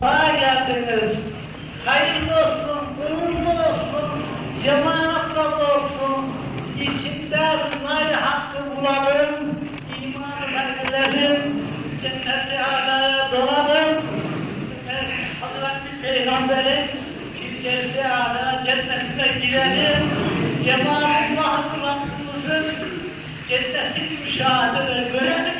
Bana geldiniz. Hayırlı olsun, uğurlu olsun, cemaatla olsun. İçinde rızayı hakkı bulalım, iman vergilerim, cenneti alaya dolalım. Hazreti Peygamber'in Firdevsi alaya cennetine girelim. Cemaatullah Rabbimizin cenneti müşahede görelim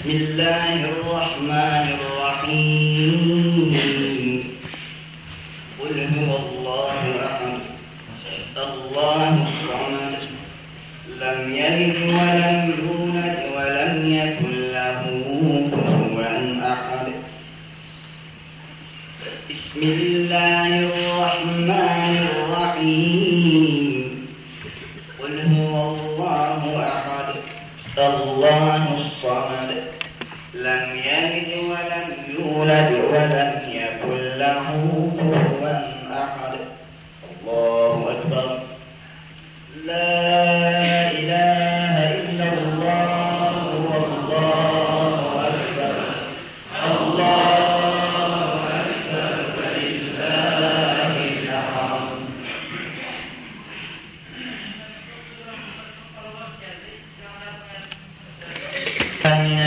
الله الرحمن الرحيم.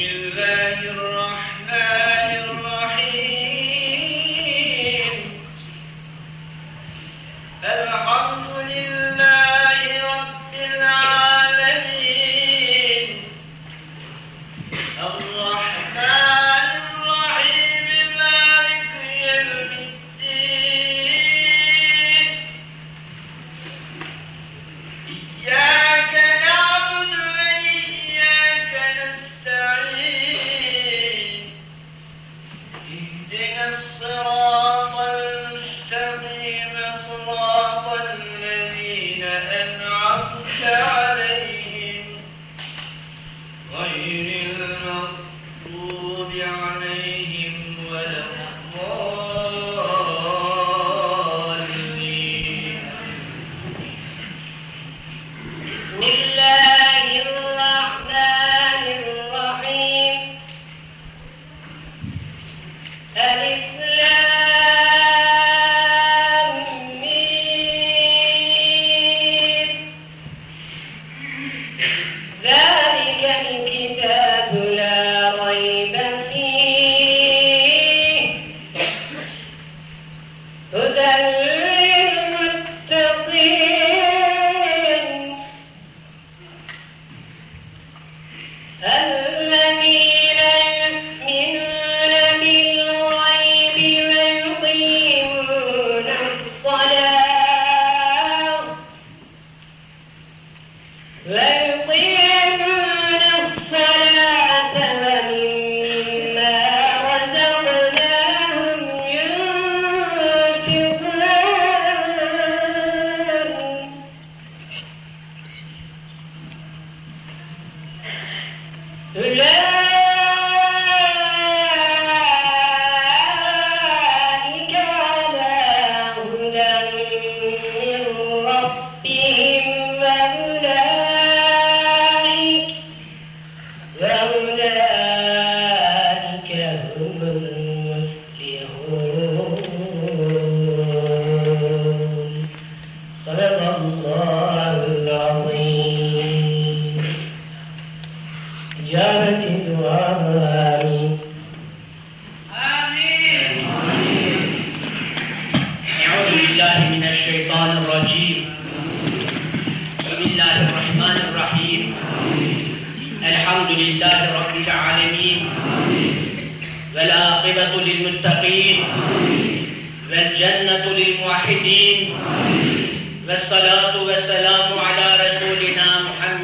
الله الرحمن Öyle.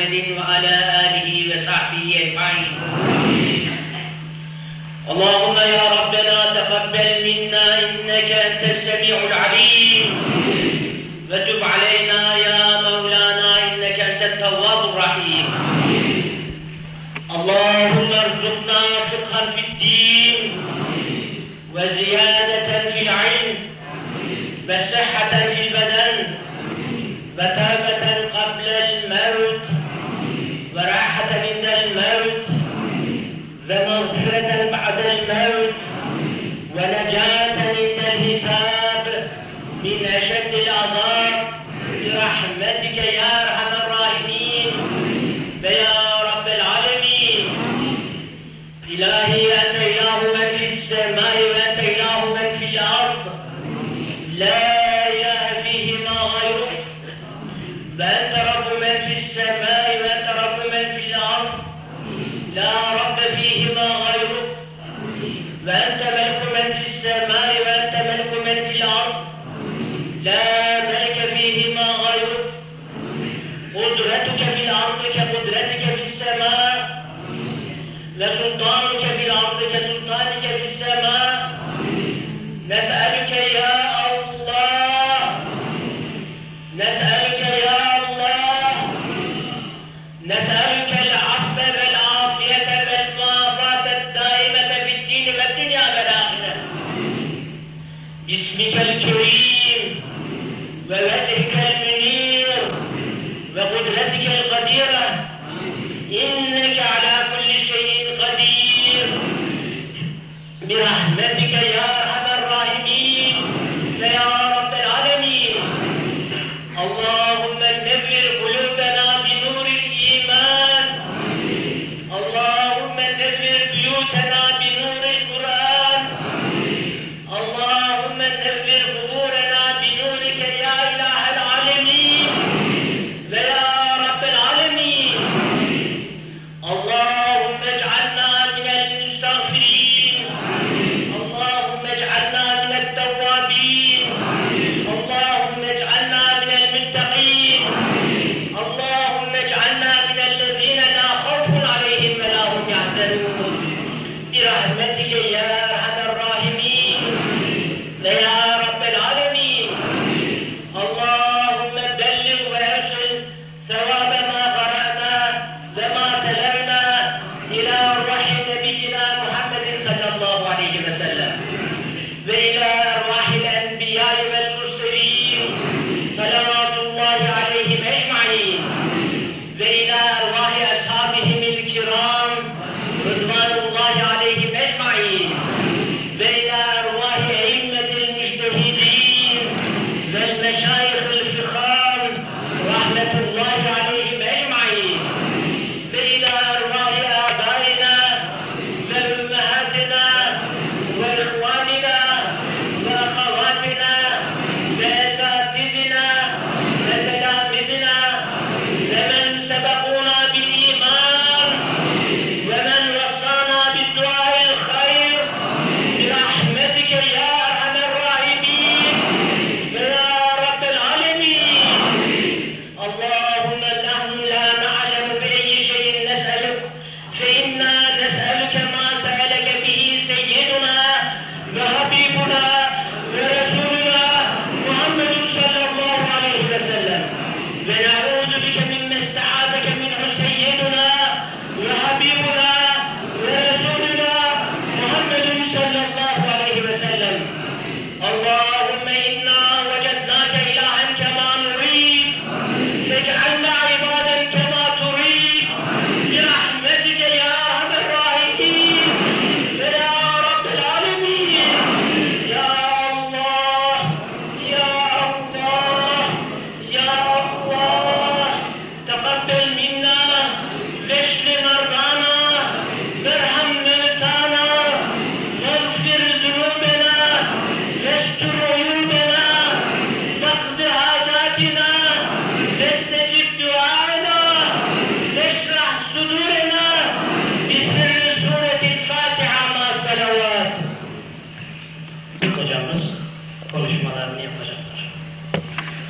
محمد وعلى آله وصحبه أجمعين. اللهم يا ربنا تقبل منا إنك أنت السميع العليم. وتب علينا Ben tarafı men fis Allah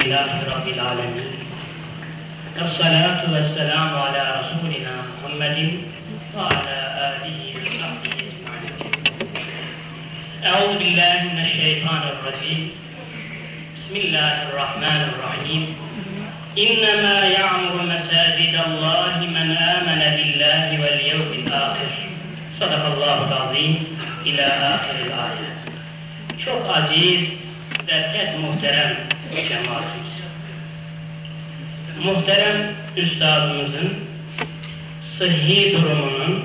Elhamdülillahi Rabbil Alemin. Esselatu vesselamu ala Resulina Muhammedin ve ala alihi ve sahbihi ecma'in. Euzu billahi mineşşeytanirracim. Bismillahirrahmanirrahim. İnnemâ ya'muru mesâcidallahi men âmene billahi vel yevmil âhir. Sadakallahu azim ila ahiril ayet. Çok aziz ve pek muhterem etmek lazım. Muhterem üstadımızın sıhhi durumunun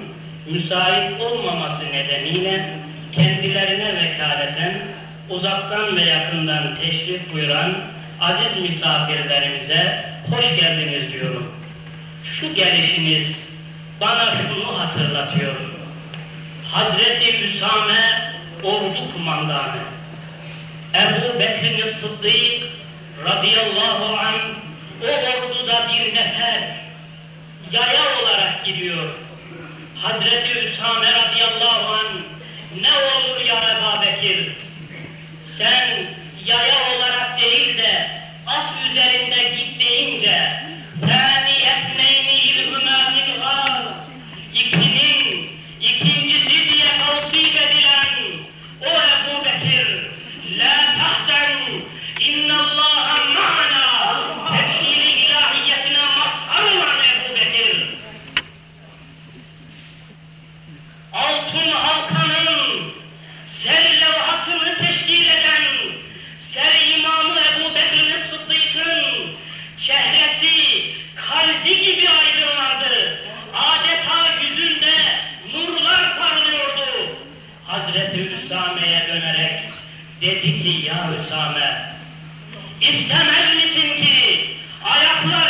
müsait olmaması nedeniyle kendilerine vekaleten uzaktan ve yakından teşrif buyuran aziz misafirlerimize hoş geldiniz diyorum. Şu gelişiniz bana şunu hatırlatıyor. Hazreti Üsame ordu kumandanı Ebu Bekir Sıddık radıyallahu anh o orduda bir nefer yaya olarak gidiyor. Hazreti Üsame radıyallahu anh ne olur ya Ebu Bekir sen yaya olarak değil de at üzerinde git deyince sen ya Üsame. İstemez misin ki ayaklar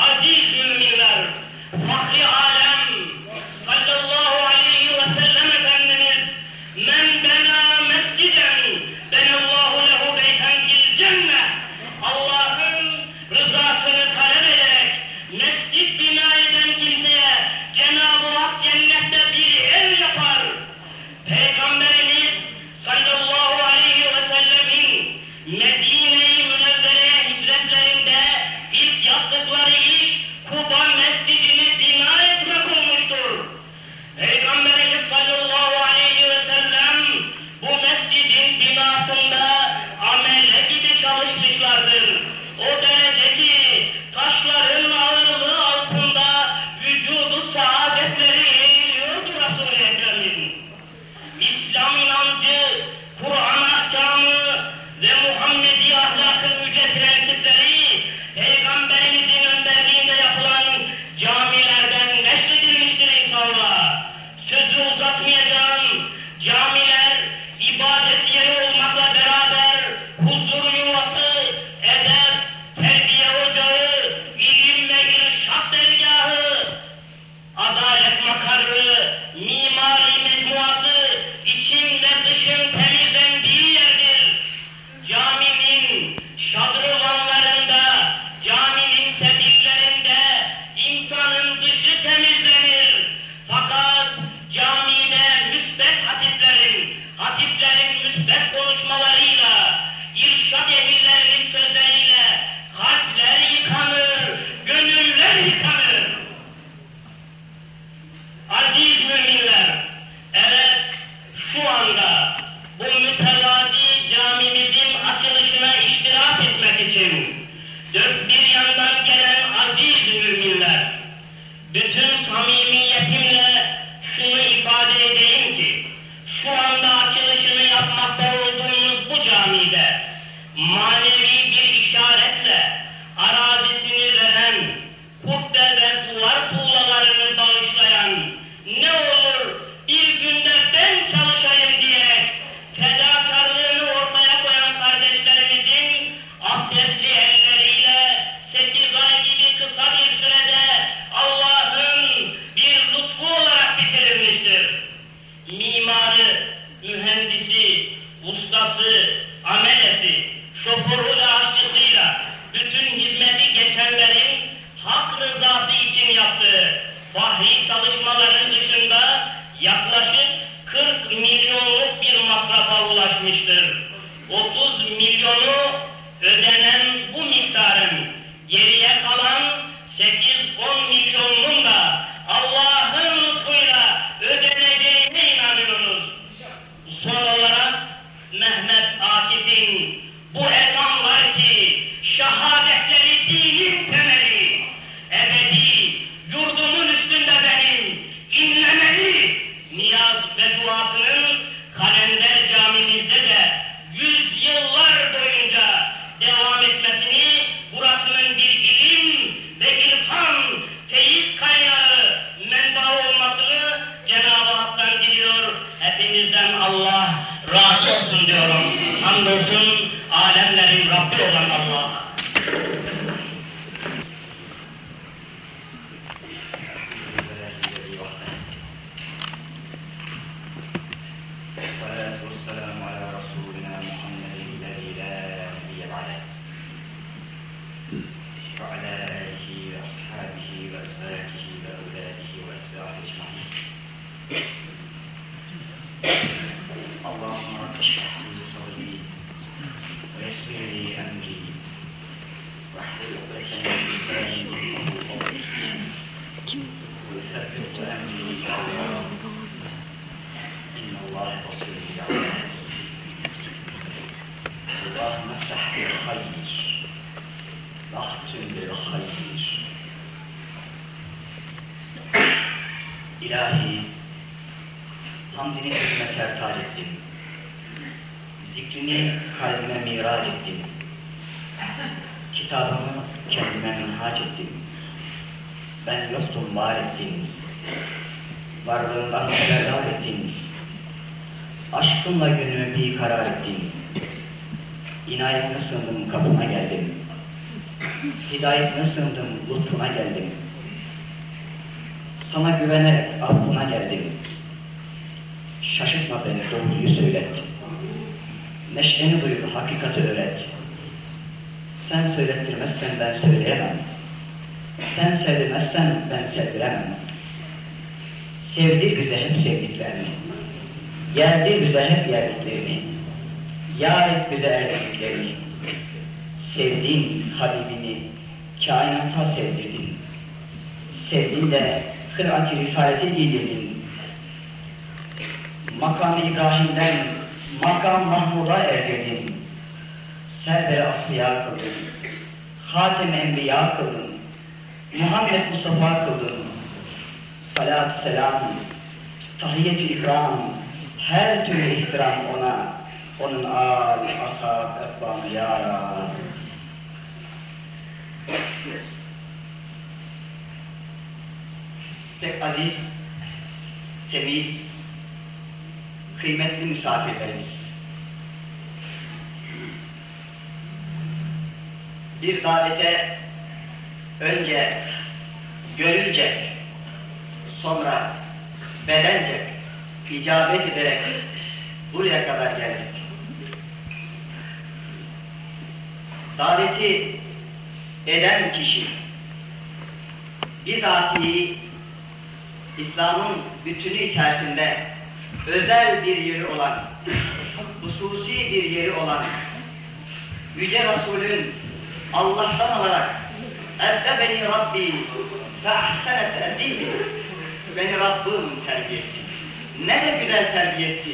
aziz müminler, fahri alem sallallahu وعلى آله وأصحابه وأزواجه Aşkınla gönlümü bir karar ettin. İnayetine sığındım, kapına geldim. Hidayetine sığındım, lütfuna geldim. Sana güvenerek affına geldim. Şaşırtma beni, doğruyu söylet. Neşeni buyur, hakikati öğret. Sen söylettirmezsen ben söyleyemem. Sen sevdirmezsen ben sevdiremem. Sevdir bize hep sevdiklerini. Bize hep yerdiklerini. Yar et bize erdiklerini. Sevdin Habibini, kainata sevdirdin. Sevdin de hırat-ı risaleti giydirdin. Makam-ı İbrahim'den makam Mahmud'a erdirdin. Server-i Asliya kıldın. Hatem-i Enbiya kıldın. Muhammed Mustafa kıldın. Salat-ı selam, tahiyyet-i ikram, her türlü ihtiram ona, onun âl, ashab, etbâ ya Rabbi. Pek aziz, temiz, kıymetli misafirlerimiz. Bir davete önce görülecek, sonra bedence icabet ederek buraya kadar geldik. Daveti eden kişi bizatihi İslam'ın bütünü içerisinde özel bir yeri olan, hususi bir yeri olan Yüce Resul'ün Allah'tan alarak Eddebeni Rabbi fe ahsene te'dibi Beni Rabbim terbiye. Ne de güzel terbiye etti.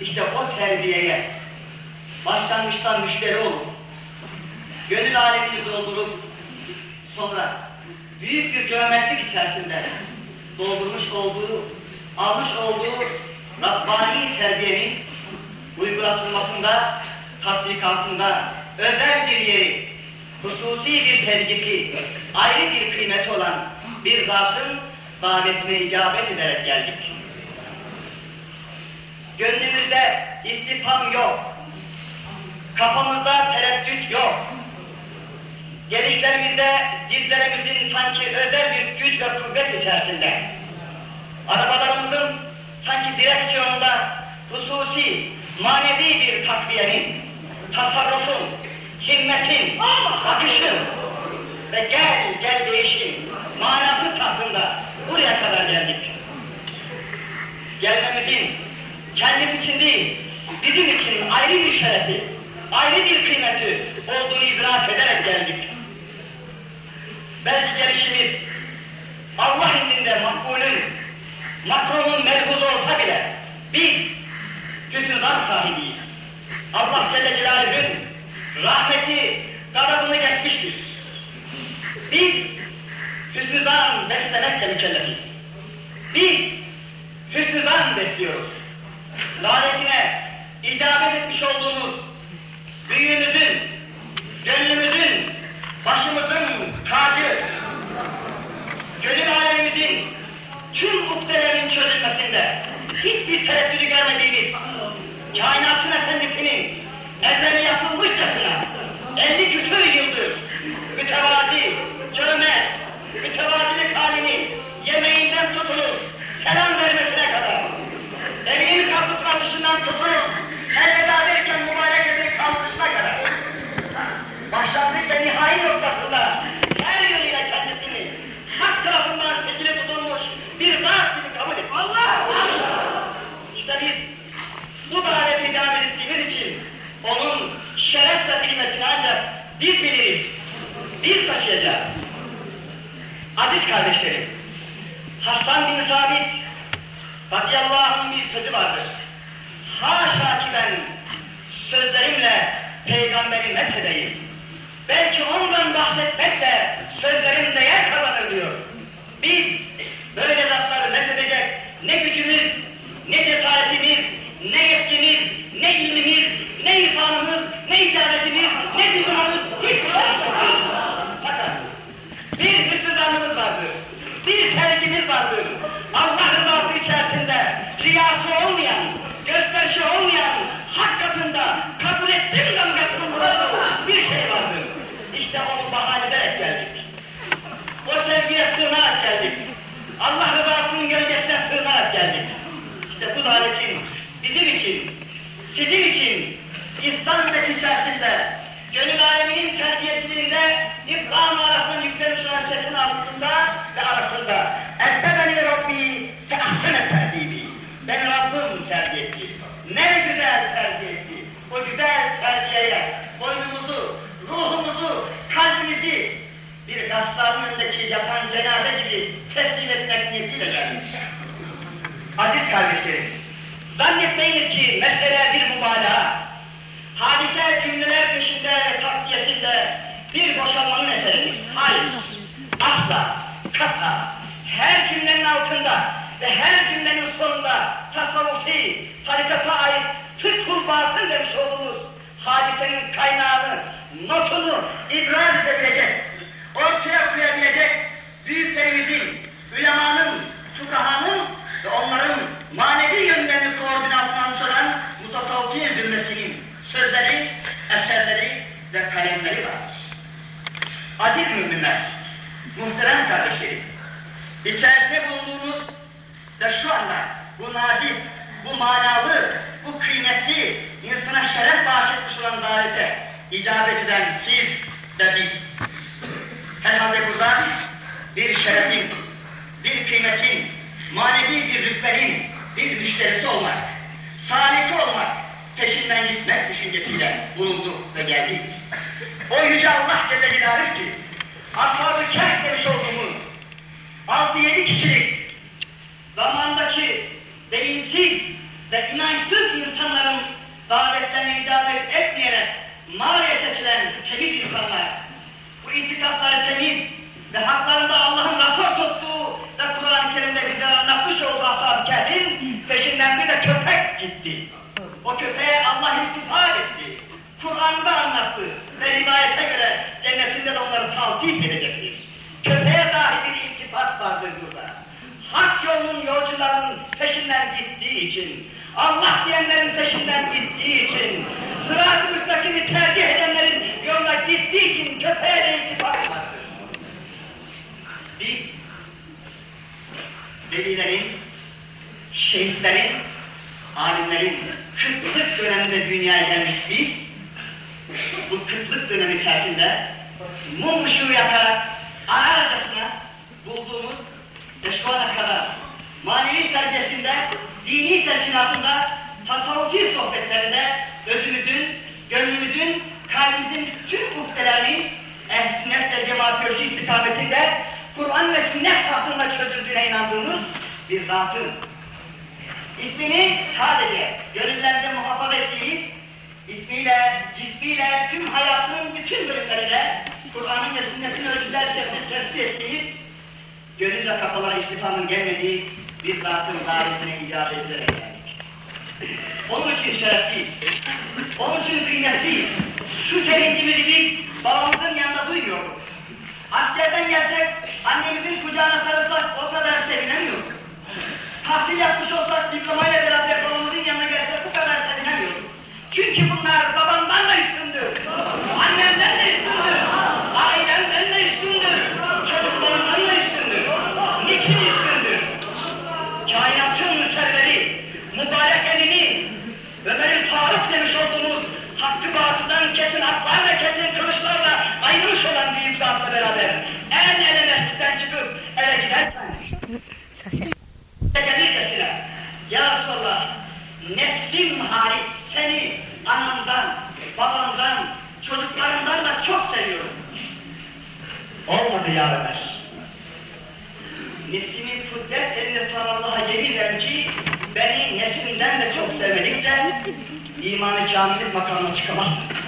İşte o terbiyeye başlangıçtan müşteri olup gönül alemini doldurup sonra büyük bir cömertlik içerisinde doldurmuş olduğu, almış olduğu Rabbani terbiyenin uygulatılmasında, tatbikatında özel bir yeri, hususi bir sevgisi, ayrı bir kıymeti olan bir zatın davetine icabet ederek geldik. Gönlümüzde istifam yok, kafamızda tereddüt yok, Gelişlerimizde dizlerimizin sanki özel bir güç ve kuvvet içerisinde, arabalarımızın sanki direksiyonunda hususi, manevi bir takviyenin, tasarrufun, himmetin, bakışın ve gel gel değişim manası tahtında buraya kadar geldik. Gelmemizin kendimiz için değil, bizim için ayrı bir şerefi, ayrı bir kıymeti olduğunu idrak ederek geldik. Belki gelişimiz Allah indinde makbulün, makrumun melhuz olsa bile biz hüsnüdan sahibiyiz. Allah Celle Celaluhu'nun rahmeti gadabını geçmiştir. Biz hüsnüdan beslemekle mükellefiz. Biz hüsnüdan besliyoruz. Lanetine icabet etmiş olduğumuz büyüğümüzün, gönlümüzün, başımızın tacı, gönül alemimizin tüm ukdelerinin çözülmesinde hiçbir tereddüdü görmediğimiz kainatın efendisinin ezeli yapılmışçasına 50 küsur yıldır mütevazi, cömert, mütevadilik halini yemeğinden tutunuz, selam vermesine kadar elinin kapı atışından tutunuz, elveda derken mübarek elini kaldırışına kadar başlangıç ve nihai noktasında her yönüyle kendisini hak tarafından seçili tutulmuş bir zat gibi kabul et. Allah! İşte biz bu davete icabet ettiğimiz için onun şeref ve kıymetini ancak biz biliriz, biz taşıyacağız. Aziz kardeşlerim, Hasan bin Sabit radıyallahu sözü vardır. Haşa ki ben sözlerimle peygamberi methedeyim. Belki ondan bahsetmek de sözlerim değer kazanır diyor. Biz böyle zatları methedecek ne gücümüz, ne cesaretimiz, ne yetkimiz, ne ilmimiz, ne irfanımız, ne icabetimiz, ne duygularımız hiçbir şey. Fakat bir hüsnü vardır, bir sevgimiz vardır. Allah rızası içerisinde riyası olmayan, gösterişi olmayan, hak katında kabul ettim de mi katılmıyor bir şey vardır. İşte onu bahane ederek geldik. O sevgiye sığınarak geldik. Allah rızasının gölgesine sığınarak geldik. İşte bu davetin bizim için, sizin için, İslam ümmeti içerisinde, gönül aleminin terbiyeciliğinde, İbrahim arasının yükselmiş üniversitesinin altında ve arasında Ettebeni Rabbi fe ahsene terbibi. Ben Rabbim terbiye etti. Ne güzel terbiye etti. O güzel terbiyeye boynumuzu, ruhumuzu, kalbimizi bir gassarın önündeki yatan cenaze gibi teslim etmek niyetiyle gelmiş. Aziz kardeşlerim, zannetmeyiniz ki mesele bir mübalağa, hadise cümleler peşinde ve takdiyesinde bir boşalmanın eseridir. Hayır, asla, kata, her cümlenin altında ve her cümlenin sonunda tasavvufi, tarikata ait fıkhul batın demiş olduğumuz hadisenin kaynağını, notunu ibraz edebilecek, ortaya koyabilecek büyüklerimizin, ülemanın, fukahanın ve onların manevi yönlerini koordinatına almış olan mutasavvufi zümresinin sözleri, eserleri ve kalemleri vardır. Aziz müminler, muhterem kardeşlerim, içerisinde bulunduğumuz ve şu anda bu nazik, bu manalı, bu kıymetli, insana şeref bahşetmiş olan davete icabet eden siz ve biz. Herhalde burada bir şerefin, bir kıymetin, manevi bir rütbenin bir müşterisi olmak, saliki olmak, peşinden gitmek düşüncesiyle bulunduk ve geldik. O yüce Allah Celle Celaluhu ki, Ashab-ı Kehf demiş olduğumuz altı yedi kişilik zamandaki beyinsiz ve inançsız insanların davetlerine icabet etmeyerek mağaraya çekilen temiz insanlar, itikatları temiz ve haklarında Allah'ın rapor tuttuğu ve Kur'an-ı Kerim'de bize anlatmış olduğu Ashab-ı Kehf'in peşinden bir de köpek gitti. O köpeğe Allah iltifat etti. Kur'an'da anlattı ve rivayete göre cennetinde de onları tavtif edecektir. Köpeğe dahi bir iltifat vardır burada. Hak yolunun yolcularının peşinden gittiği için, Allah diyenlerin peşinden gittiği için, sırat-ı müstakimi tercih edenlerin yoluna gittiği için köpeğe de iltifat vardır. Biz, velilerin, şehitlerin, alimlerin kıtlık döneminde dünyaya gelmiş biz, bu kıtlık dönemi içerisinde mum ışığı yakarak ararcasına bulduğumuz ve şu ana kadar manevi terbiyesinde, dini teşkilatında, tasavvufi sohbetlerinde özümüzün, gönlümüzün, kalbimizin tüm ukdelerinin ehl sünnet ve cemaat görüşü istikametinde Kur'an ve sünnet tahtında çözüldüğüne inandığımız bir zatın ismini sadece gönüllerde muhafaza ettiğimiz ismiyle, cismiyle, tüm hayatının bütün bölümleriyle Kur'an'ın ve sünnetin ölçüler içerisinde tespit ettiğimiz gönülle kapalı istifanın gelmediği bir zatın davetine icazet ederek geldik. Onun için şerefliyiz. Onun için kıymetliyiz. Şu sevincimizi biz babamızın yanında duymuyorduk. Askerden gelsek annemizin kucağına sarılsak o kadar sevinemiyorduk. Tahsil yapmış olsak diplomayla beraber babamızın yanına gelsek bu kadar sevinemiyorduk. Çünkü bunlar babamdan da üstündür. Annemden de üstündür. Ailemden de üstündür. Çocuklarımdan da üstündür. Niçin üstündür? Kainatın müserveri, mübarek elini, Ömer'in Faruk demiş olduğumuz hakkı batıdan kesin haklarla kesin kılıçlarla ayrılmış olan büyük zatla beraber el ele mescitten çıkıp eve giderken gelircesine Ya Resulallah nefsim hariç seni anamdan, babamdan, çocuklarımdan da çok seviyorum. Olmadı ya Ömer. Nefsimi kudret elinde tutan Allah'a yemin ederim ki beni nefsimden de çok sevmedikçe imanı kamilik makamına çıkamazsın.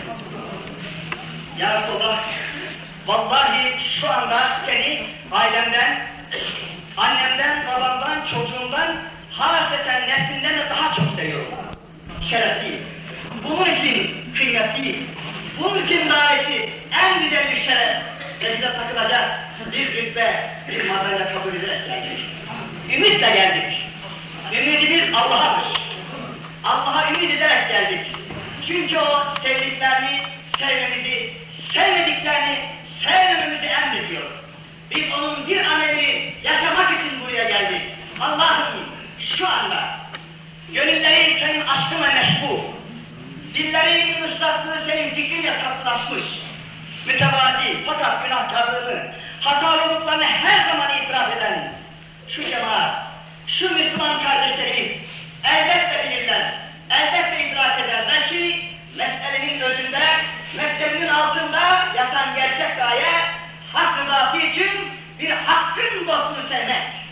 Ya Resulallah vallahi şu anda seni ailemden, annemden, babamdan, çocuğumdan haseten nefsinden de daha çok seviyorum. Şerefliyim. Bunun için kıymetliyim. Bunun için daveti en güzel bir şeref. Elinde takılacak bir rütbe, bir madalya kabul ederek geldik. Ümitle geldik. Ümidimiz Allah'adır. Allah'a ümit ederek geldik. Çünkü o sevdiklerini sevmemizi, sevmediklerini sevmememizi emrediyor. Biz onun bir ameli yaşamak için buraya geldik. Allah'ım şu anda gönülleri senin aşkınla meşgul. Dilleri ıslattığı senin zikrinle tatlılaşmış. Mütevazi fakat günahkarlığını, hatalılıklarını her zaman itiraf eden şu cemaat, şu Müslüman kardeşlerimiz elbette bilirler, elbette idrak ederler ki meselenin özünde, meselenin altında yatan gerçek gaye hak rızası için bir hakkın dostunu sevmek.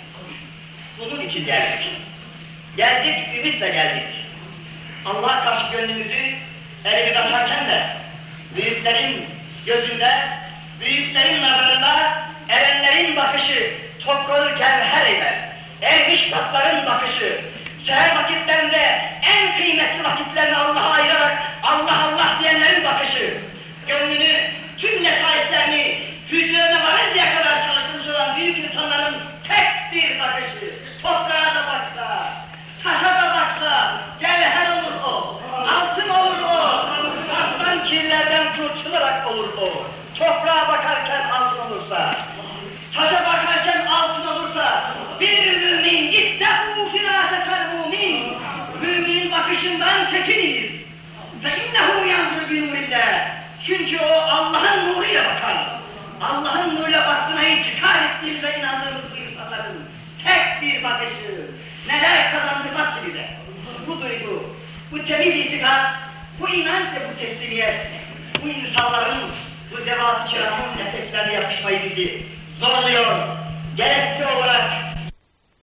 Bunun için geldik. Geldik, ümitle geldik. Allah'a karşı gönlümüzü elimiz açarken de büyüklerin gözünde, büyüklerin nazarında erenlerin bakışı tokul gevher eyler. Ermiş tatların bakışı, seher vakitlerinde en kıymetli vakitlerini Allah'a ayırarak Allah Allah diyenlerin bakışı, gönlünü, tüm yetayetlerini Yanzur bi nurillah. Çünkü o Allah'ın nuruyla bakar. Allah'ın nuruyla baktığına itikar ettiğimiz ve inandığımız insanların tek bir bakışı neler kazandırmaz ki bize. Bu duygu, bu temiz itikat, bu inanç ve bu teslimiyet, bu insanların, bu zevat-ı kiramın eteklerine yapışmayı bizi zorluyor. Gerekli olarak